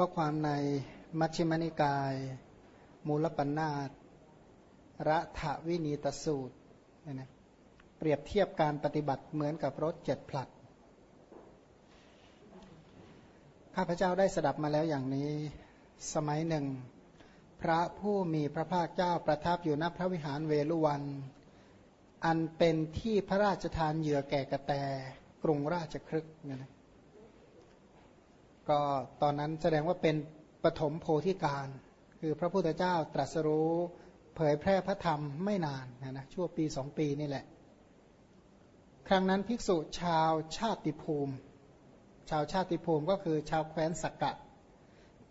ข้อความในมัชฌิมนิกาย มูลปัญนาตระถวินีตสูตรเนี่ยนะเปรียบเทียบการปฏิบัติเหมือนกับรถเจ็ดผลัด ข้าพเจ้าได้สดับมาแล้วอย่างนี้ สมัยหนึ่ง พระผู้มีพระภาคเจ้าประทับอยู่ณพระวิหารเวลุวัน อันเป็นที่พระราชทานเหยื่อแก่กระแตกรุงราชครึกเนี่ยนะ ก็ตอนนั้นแสดงว่าเป็นปฐมโพธิการ คือพระพุทธเจ้าตรัสรู้เผยแพร่พระธรรมไม่นานนะนะชั่วปีสองปีนี่แหละ ครั้งนั้นภิกษุชาวชาติภูมิ ชาวชาติภูมิก็คือชาวแคว้นสักกะ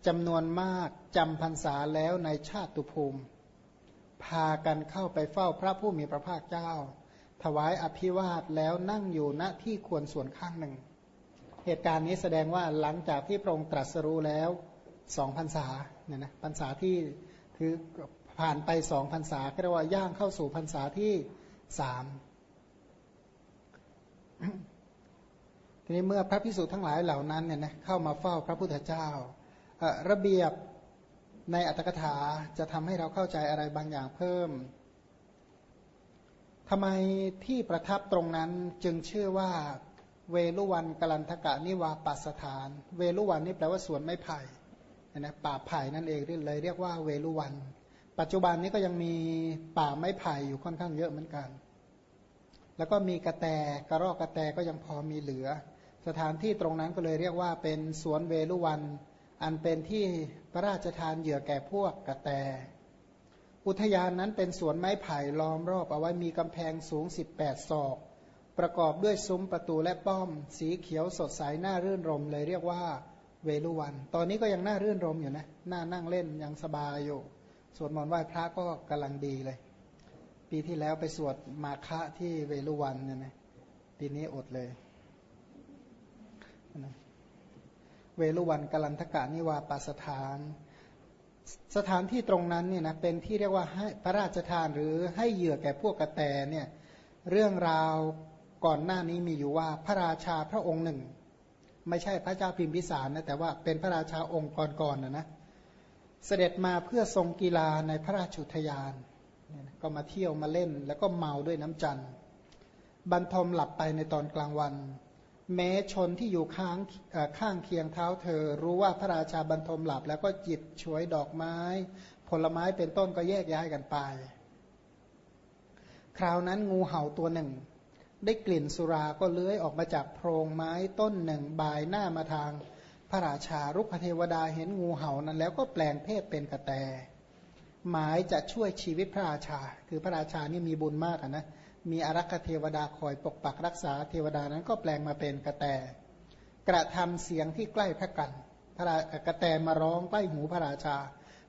จำนวนมากจำพรรษาแล้วในชาติภูมิ พากันเข้าไปเฝ้าพระผู้มีพระภาคเจ้า ถวายอภิวาทแล้วนั่งอยู่ณที่ควรส่วนข้างหนึ่ง เหตุการณ์นี้แสดงว่าหลังจากที่พระองค์ตรัสรู้แล้วสองพรรษาเนี่ยนะพรรษาที่คือผ่านไปสองพรรษาก็เรียกว่าย่างเข้าสู่พรรษาที่สามทีนี้เมื่อพระพิสุทั้งหลายเหล่านั้นเนี่ยนะเข้ามาเฝ้าพระพุทธเจ้า ระเบียบในอัตถกถาจะทำให้เราเข้าใจอะไรบางอย่างเพิ่มทำไมที่ประทับตรงนั้นจึงชื่อว่า เวลุวันกลันทกะนิวาปัสถาน เวลุวันนี่แปลว่าสวนไม้ไผ่นะป่าไผ่นั่นเองเลยเรียกว่าเวลุวัน ปัจจุบันนี้ก็ยังมีป่าไม้ไผ่อยู่ค่อนข้างเยอะเหมือนกัน แล้วก็มีกระแตกระรอกกระแตก็ยังพอมีเหลือ สถานที่ตรงนั้นก็เลยเรียกว่าเป็นสวนเวลุวัน อันเป็นที่พระราชทานเหยื่อแก่พวกกระแต อุทยานนั้นเป็นสวนไม้ไผ่ล้อมรอบเอาไว้มีกำแพงสูง 18 ศอก ประกอบด้วยซุ้มประตูและป้อม สีเขียวสดใสน่ารื่นรมเลยเรียกว่าเวลุวัน ตอนนี้ก็ยังน่ารื่นรมอยู่นะน่านั่งเล่นยังสบายอยู่ สวดมนต์ไหว้พระก็กำลังดีเลย ปีที่แล้วไปสวดมาคะที่เวลุวันเนี่ยนะปีนี้อดเลยเวลุวันกลันทกะนิวาปสถาน สถานที่ตรงนั้นเนี่ยนะเป็นที่เรียกว่าให้พระราชทานหรือให้เหยื่อแก่พวกกระแตเนี่ยเรื่องราว ก่อนหน้านี้มีอยู่ว่าพระราชาพระองค์หนึ่ง ไม่ใช่พระเจ้าพิมพิสารนะแต่ว่าเป็นพระราชาองค์ก่อนๆนนะนะเสด็จมาเพื่อทรงกีฬาในพระราชุทยาน ก็มาเที่ยวมาเล่น แล้วก็เมาด้วยน้ำจันทร์บรรทมหลับไปในตอนกลางวัน แม้ชนที่อยู่ข้างข้างเคียงเท้าเธอ รู้ว่าพระราชาบรรทมหลับ แล้วก็จิตช่วยดอกไม้ ผลไม้เป็นต้นก็แยกย้ายกันไป คราวนั้นงูเห่าตัวหนึ่ง ได้กลิ่นสุราก็เลื้อยออกมาจากโพรงไม้ต้นหนึ่งบายหน้ามาทาง พระราชารุกเทวดาเห็นงูเห่านั้นแล้วก็แปลงเพศเป็นกระแต หมายจะช่วยชีวิตพระราชา คือพระราชานี่มีบุญมากนะมีอารักเทวดาคอยปกปักรักษาเทวดานั้นก็แปลงมาเป็นกระแต กระทำเสียงที่ใกล้พระกัน พระกระแตมาร้องใกล้หูพระราชา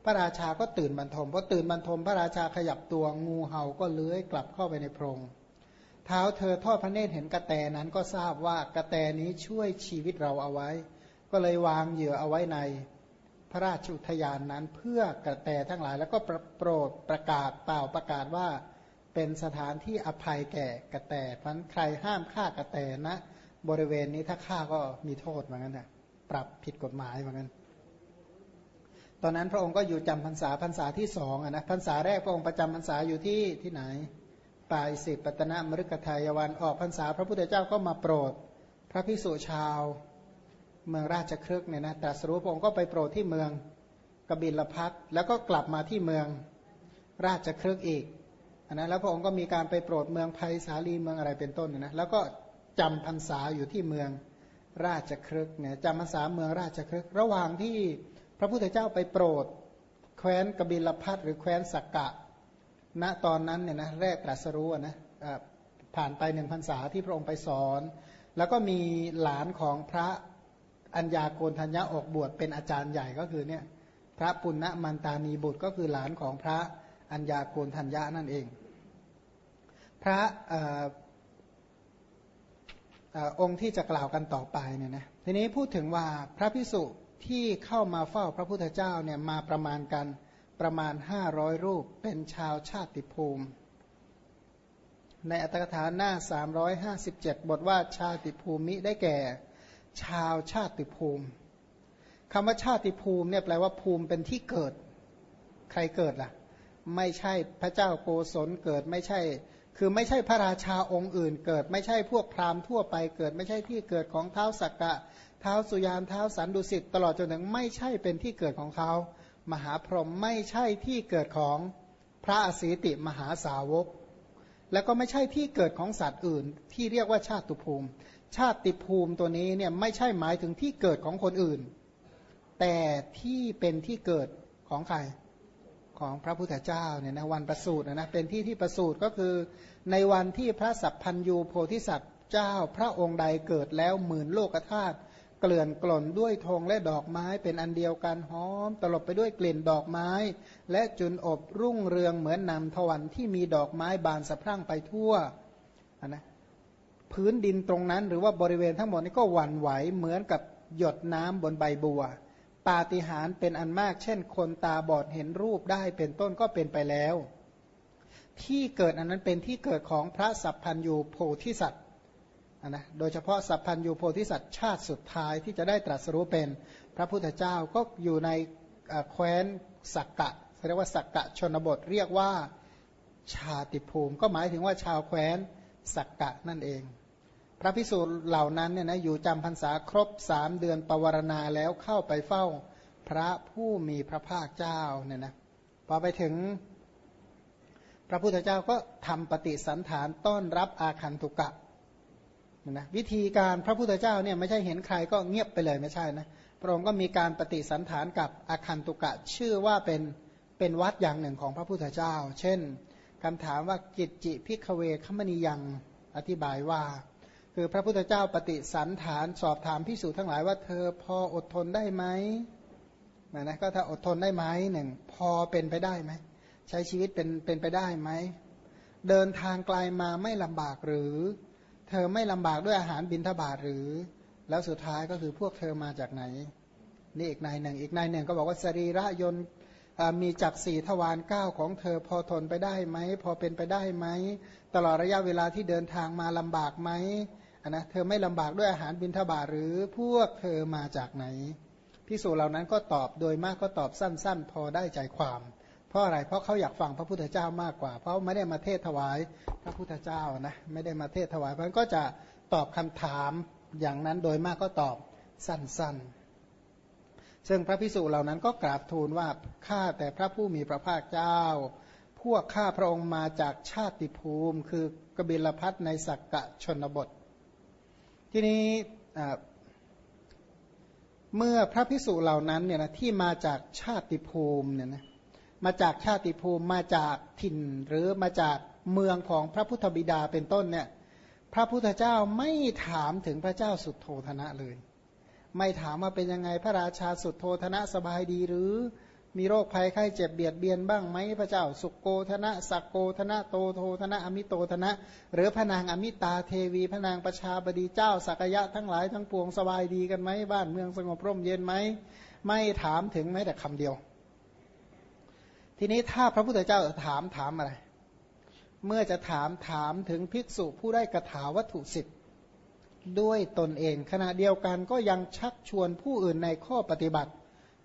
พระราชาก็ตื่นบรรทมพอตื่นบรรทมพระราชาขยับตัวงูเห่าก็เลื้อยกลับเข้าไปในโพรง เท้าเธอทอดพระเนตรเห็นกระแตนั้นก็ทราบว่ากระแตนี้ช่วยชีวิตเราเอาไว้ ก็เลยวางเหยื่อเอาไว้ในพระราชอุทยานนั้นเพื่อกระแตทั้งหลาย แล้วก็โปรดประกาศเปล่าประกาศว่าเป็นสถานที่อภัยแก่กระแตพันใครห้ามฆ่ากระแตนะ บริเวณนี้ถ้าฆ่าก็มีโทษเหมือนกันนะปรับผิดกฎหมายเหมือนกันตอนนั้นพระองค์ก็อยู่จำพรรษาพรรษาที่สองนะพรรษาแรกพระองค์ประจำพรรษาอยู่ที่ที่ไหน ป่าอิสิปตนะมฤคทายวันออกพรรษา พระพุทธเจ้าก็มาโปรด พระพิสุชาว เมืองราชครึกเนี่ยนะแต่สรุปองค์ก็ไปโปรดที่เมืองกบิลพัทแล้วก็กลับมาที่เมืองราชครึกอีกอันนั้นแล้วพระองค์ก็มีการไปโปรดเมืองไผ่สาลีเมืองอะไรเป็นต้นนะแล้วก็จำพรรษาอยู่ที่เมืองราชครึกเนี่ยจำพรรษาเมืองราชครึกระหว่างที่พระพุทธเจ้าไปโปรด แคว้นกบิลพัทหรือแคว้นสักกะ ณตอนนั้นเนี่ยนะแรกตรัสรู้นะผ่านไปหนึ่งพรรษาที่พระองค์ไปสอน แล้วก็มีหลานของพระอัญญาโกณทัญญาออกบวชเป็นอาจารย์ใหญ่ก็คือเนี่ยพระปุณณมันตานีบุตรก็คือหลานของพระอัญญาโกณทัญญานั่นเอง พระองค์ที่จะกล่าวกันต่อไปเนี่ยนะทีนี้พูดถึงว่าพระพิสุที่เข้ามาเฝ้าพระพุทธเจ้าเนี่ยมาประมาณกัน ประมาณห้าร้อยรูปเป็นชาวชาติภูมิ ในอัตถกถาหน้าสามร้อยห้าสิบเจ็ดบทว่าชาติภูมิได้แก่ ชาวชาติภูมิคำว่าชาติภูมิเนี่ยแปลว่าภูมิเป็นที่เกิด ใครเกิดล่ะ ไม่ใช่พระเจ้าโกศลเกิดไม่ใช่ คือไม่ใช่พระราชาองค์อื่นเกิด ไม่ใช่พวกพราหมณ์ทั่วไปเกิด ไม่ใช่ที่เกิดของเท้าสักกะ เท้าสุยานเท้าสันดุสิตตลอดจนถึงไม่ใช่เป็นที่เกิดของเขา มหาพรหมไม่ใช่ที่เกิดของพระอสีติมหาสาวก แล้วก็ไม่ใช่ที่เกิดของสัตว์อื่น ที่เรียกว่าชาติภูมิ ชาติภูมิตัวนี้เนี่ยไม่ใช่หมายถึงที่เกิดของคนอื่น แต่ที่เป็นที่เกิดของใครของพระพุทธเจ้าเนี่ยนะวันประสูตินะเป็นที่ที่ประสูติก็คือ ในวันที่พระสัพพัญยูโพธิสัตว์เจ้า พระองค์ใดเกิดแล้วหมื่นโลกธาตุ เกลื่อนกล่นด้วยธงและดอกไม้เป็นอันเดียวกันหอม ตลบไปด้วยกลิ่นดอกไม้ และจุนอบรุ่งเรืองเหมือนนำทวันที่มีดอกไม้บานสะพรั่งไปทั่วนะพื้นดินตรงนั้น หรือว่าบริเวณทั้งหมดนี้ก็หวั่นไหวเหมือนกับหยดน้ำบนใบบัว ปาฏิหาริย์เป็นอันมาก เช่น คนตาบอดเห็นรูปได้เป็นต้นก็เป็นไปแล้ว ที่เกิดอันนั้นเป็นที่เกิดของพระสัพพัญยูโพธิสัตว์ นะโดยเฉพาะสัพพัญญูโพธิสัตว์ชาติสุดท้ายที่จะได้ตรัสรู้เป็นพระพุทธเจ้าก็อยู่ในแคว้นสักกะเรียกว่าสักกะชนบทเรียกว่าชาติภูมิ ก็หมายถึงว่าชาวแคว้นสักกะนั่นเอง พระพิสูจน์เหล่านั้นเนี่ยนะอยู่จำพรรษาครบสามเดือนปวารณาแล้วเข้าไปเฝ้าพระผู้มีพระภาคเจ้าเนี่ยนะพอไปถึงพระพุทธเจ้าก็ทำปฏิสันฐานต้อนรับอาคันตุกะ นะวิธีการพระพุทธเจ้าเนี่ยไม่ใช่เห็นใครก็เงียบไปเลยไม่ใช่นะพระองค์ก็มีการปฏิสันฐานกับอาคันตุกะชื่อว่าเป็นเป็นวัดอย่างหนึ่งของพระพุทธเจ้า เช่นคำถามว่ากิจจิพิกเวคมณียังอธิบายว่า คือพระพุทธเจ้าปฏิสันฐานสอบถามพิสูจน์ทั้งหลายว่าเธอพออดทนได้ไหมนะก็ถ้าอดทนได้ไหมหนึ่งพอเป็นไปได้ไหมใช้ชีวิตเป็นเป็นไปได้ไหมเดินทางไกลามาไม่ลำบากหรือ เธอไม่ลำบากด้วยอาหารบินทบาทหรือ แล้วสุดท้ายก็คือพวกเธอมาจากไหน นี่อีกนายหนึ่ง อีกนายหนึ่งก็บอกว่าสรีระยนต์มีจักสี่ทวารเก้าของเธอพอทนไปได้ไหม พอเป็นไปได้ไหม ตลอดระยะเวลาที่เดินทางมาลำบากไหมนะเธอไม่ลำบากด้วยอาหารบินทบาทหรือพวกเธอมาจากไหนพิสูจเหล่านั้นก็ตอบโดยมากก็ตอบสั้น ๆ พอได้ใจความ เพราะอะไรเพราะเขาอยากฟังพระพุทธเจ้ามากกว่า เพราะไม่ได้มาเทศถวายพระพุทธเจ้านะไม่ได้มาเทศถวายเพราะก็จะตอบคำถามอย่างนั้นโดยมากก็ตอบสั้นๆ ซึ่งพระพิสุเหล่านั้นก็กราบทูลว่าข้าแต่พระผู้มีพระภาคเจ้า พวกข้าพระองค์มาจากชาติภูมิ คือกบิลพัทในสักกะชนบท ทีนี้เมื่อพระพิสุเหล่านั้นเนี่ยนะที่มาจากชาติภูมิเนี่ยนะ มาจากชาติภูมิมาจากถิ่น หรือมาจากเมืองของพระพุทธบิดาเป็นต้นเนี่ยพระพุทธเจ้าไม่ถามถึงพระเจ้าสุดโทธนะเลย ไม่ถามว่าเป็นยังไงพระราชาสุดโทธนะสบายดีหรือมีโรคภัยไข้เจ็บเบียดเบียนบ้างไหมพระเจ้าสุโกธนะสักโกธนะโตโทธนะอมิโตธนะ หรือพระนางอมิตาเทวีพระนางประชาบดีเจ้าสักยะทั้งหลายทั้งปวงสบายดีกันไหมบ้านเมืองสงบร่มเย็นไหมไม่ถามถึงแม้แต่คำเดียว ทีนี้ถ้าพระพุทธเจ้าถามถามอะไร เมื่อจะถามถามถึงภิกษุผู้ได้กระถาวัตถุสิทธิ์ด้วยตนเอง ขณะเดียวกันก็ยังชักชวนผู้อื่นในข้อปฏิบัติ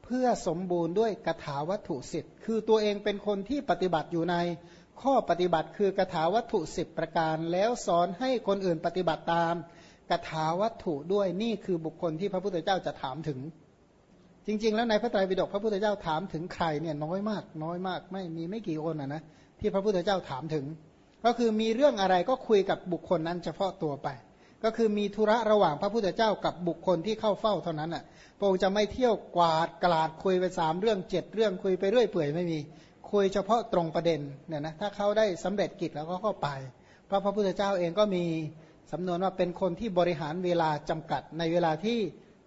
เพื่อสมบูรณ์ด้วยกระถาวัตถุสิทธิ์คือตัวเองเป็นคนที่ปฏิบัติอยู่ในข้อปฏิบัติคือกระถาวัตถุสิบประการแล้วสอนให้คนอื่นปฏิบัติตามกระถาวัตถุด้วยนี่คือบุคคลที่พระพุทธเจ้าจะถามถึง จริง ๆ แล้วในพระไตรปิฎกพระพุทธเจ้าถามถึงใครเนี่ยน้อยมาก น้อยมาก ไม่มีไม่กี่คนนะนะที่พระพุทธเจ้าถามถึง ก็คือมีเรื่องอะไรก็คุยกับบุคคลนั้นเฉพาะตัวไป ก็คือมีธุระระหว่างพระพุทธเจ้ากับบุคคลที่เข้าเฝ้าเท่านั้นอะพระองค์จะไม่เที่ยวกวาดกลาดคุยไปสามเรื่องเจ็ดเรื่องคุยไปเรื่อยเปื่อยไม่มี คุยเฉพาะตรงประเด็นเนี่ยนะถ้าเขาได้สำเร็จกิจแล้วก็เข้าไป เพราะพระพุทธเจ้าเองก็มีสำนวนว่าเป็นคนที่บริหารเวลาจำกัดในเวลาที่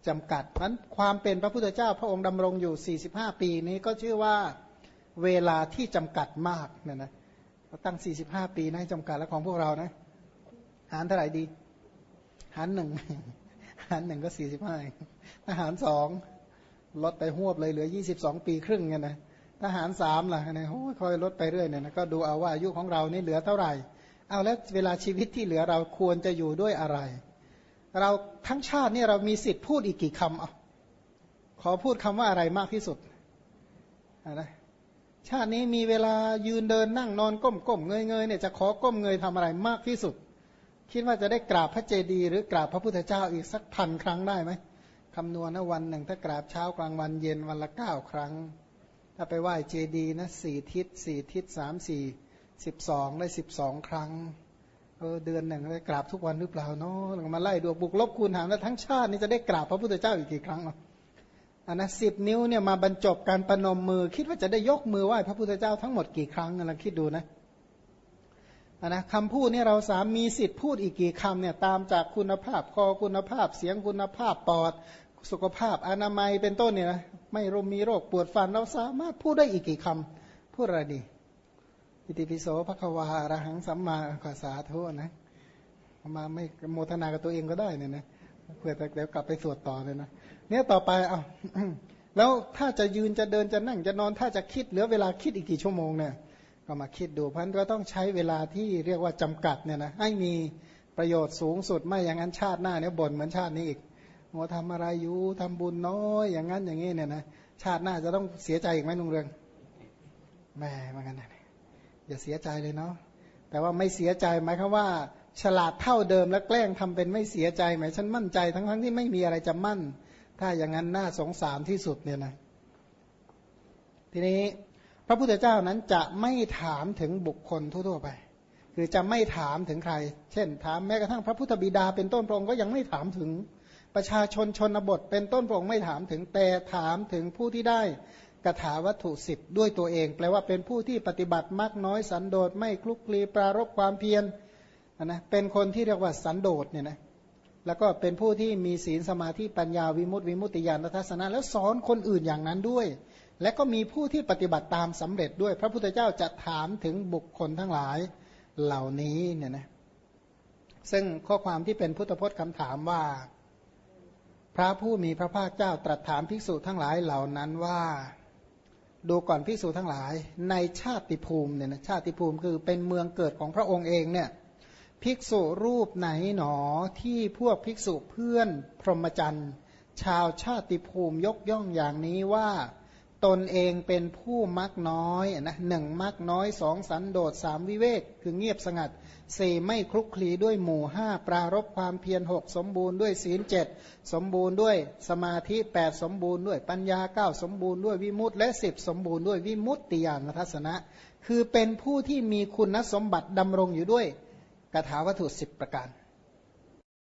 จำกัดมันความเป็นพระพุทธเจ้าพระองค์ดำรงอยู่ 45 ปีนี้ก็ชื่อว่าเวลาที่จำกัดมากเนี่ยนะเราตั้ง 45 ปีนะจำกัดแล้วของพวกเรานะหารเท่าไหร่ดี หารหนึ่งหารหนึ่งก็ 45ถ้าหารสองลดไปหวบเลยเหลือ 22 ปีครึ่งเนี่ยนะถ้าหารสามล่ะเนี่ยโอ้คอยลดไปเรื่อยเนี่ยนะก็ดูเอาว่าอายุของเรานี่เหลือเท่าไหร่ เอาแล้วเวลาชีวิตที่เหลือเราควรจะอยู่ด้วยอะไร เราทั้งชาตินี่เรามีสิทธิ์พูดอีกกี่คำอะขอพูดคำว่าอะไรมากที่สุดนะชาตินี้มีเวลายืนเดินนั่งนอนก้มก้มเงยเงยเนี่ยจะขอก้มเงยทำอะไรมากที่สุด คิดว่าจะได้กราบพระเจดีย์หรือกราบพระพุทธเจ้าอีกสักพันครั้งได้ไหมคำนวณนะวันหนึ่งถ้ากราบเช้ากลางวันเย็นวันละเก้าครั้ง ถ้าไปไหว้เจดีย์นะสี่ทิศสี่ทิศสามสี่สิบสองได้สิบสองครั้ง ออเดือนหนึ่งได้กราบทุกวันหรือเปล่าเนาะมาไล่ดูบุกลบคูณหารแล้วทั้งชาตินี้จะได้กราบพระพุทธเจ้าอีกกี่ครั้งเนาะอันนะสิบนิ้วเนี่ยมาบรรจบการประนมมือ คิดว่าจะได้ยกมือไหว้พระพุทธเจ้าทั้งหมดกี่ครั้งเราคิดดูนะอันนะคำพูดนี่เราสามมีสิทธิ์พูดอีกกี่คำเนี่ยตามจากคุณภาพคอคุณภาพเสียงคุณภาพปอด สุขภาพอนามัยเป็นต้นเนี่ยนะไม่รมีโรคปวดฟันเราสามารถพูดได้อีกกี่คำพูดอะไรดี อิติปิโสภควาระหังสัมมาขสาธุนะมาไม่โมทนากับตัวเองก็ได้เนี่ยนะเพื่อเดี๋ยวกลับไปสวดต่อเลยนะเนี่ยต่อไปเอาแล้วถ้าจะยืนจะเดินจะนั่งจะนอนถ้าจะคิดเหลือเวลาคิดอีกกี่ชั่วโมงเนี่ยก็มาคิดดูเพราะก็ต้องใช้เวลาที่เรียกว่าจำกัดเนี่ยนะให้มีประโยชน์สูงสุดไม่อย่างนั้นชาติหน้าเนี่ยบ่นเหมือนชาตินี้อีกว่าทำอะไรอยู่ทำบุญน้อยอย่างนั้นอย่างนี้เนี่ยนะชาติหน้าจะต้องเสียใจอีกไหมลุงเรืองแม่เหมือนกันนะ อย่าเสียใจเลยเนาะแต่ว่าไม่เสียใจหมายความว่า ฉลาดเท่าเดิมแล้วแกล้งทำเป็นไม่เสียใจหมายฉันมั่นใจทั้งทั้งที่ไม่มีอะไรจะมั่น ถ้าอย่างนั้นน่าสงสารที่สุดเนี่ยนะทีนี้พระพุทธเจ้านั้นจะไม่ถามถึงบุคคลทั่วๆไป คือจะไม่ถามถึงใคร เช่น ถามแม้กระทั่งพระพุทธบิดาเป็นต้นพระองค์ก็ยังไม่ถามถึงประชาชนชนบท เป็นต้นพระองค์ไม่ถามถึงแต่ถามถึงผู้ที่ได้ กถาวัตถุสิบด้วยตัวเอง แปลว่าเป็นผู้ที่ปฏิบัติมากน้อยสันโดษไม่คลุกคลีปรารบความเพียรนะเป็นคนที่เรียกว่าสันโดษเนี่ยนะแล้วก็เป็นผู้ที่มีศีลสมาธิปัญญาวิมุตติวิมุตติญาณทัศนะแล้วสอนคนอื่นอย่างนั้นด้วย และก็มีผู้ที่ปฏิบัติตามสำเร็จด้วย พระพุทธเจ้าจะถามถึงบุคคลทั้งหลายเหล่านี้เนี่ยนะซึ่งข้อความที่เป็นพุทธพจน์คำถามว่า พระผู้มีพระภาคเจ้าตรัสถามภิกษุทั้งหลายเหล่านั้นว่า ดูก่อนภิกษุทั้งหลาย ในชาติภูมิเนี่ยนะชาติภูมิคือเป็นเมืองเกิดของพระองค์เองเนี่ยภิกษุรูปไหนหนอที่พวกภิกษุเพื่อนพรหมจรรย์ ชาวชาติภูมิยกย่องอย่างนี้ว่า ตนเองเป็นผู้มักน้อยนะหนึ่งมักน้อยสองสันโดษสามวิเวก คือเงียบสงัดสี่ไม่คลุกคลีด้วยหมู่ห้าปรารบความเพียรหกสมบูรณ์ด้วยศีลเจ็ดสมบูรณ์ด้วยสมาธิแปดสมบูรณ์ด้วยปัญญาเก้าสมบูรณ์ด้วยวิมุตติและสิบสมบูรณ์ด้วยวิมุตติญาณทัศนะ คือเป็นผู้ที่มีคุณสมบัติดำรงอยู่ด้วยกถาวัตถุสิบประการ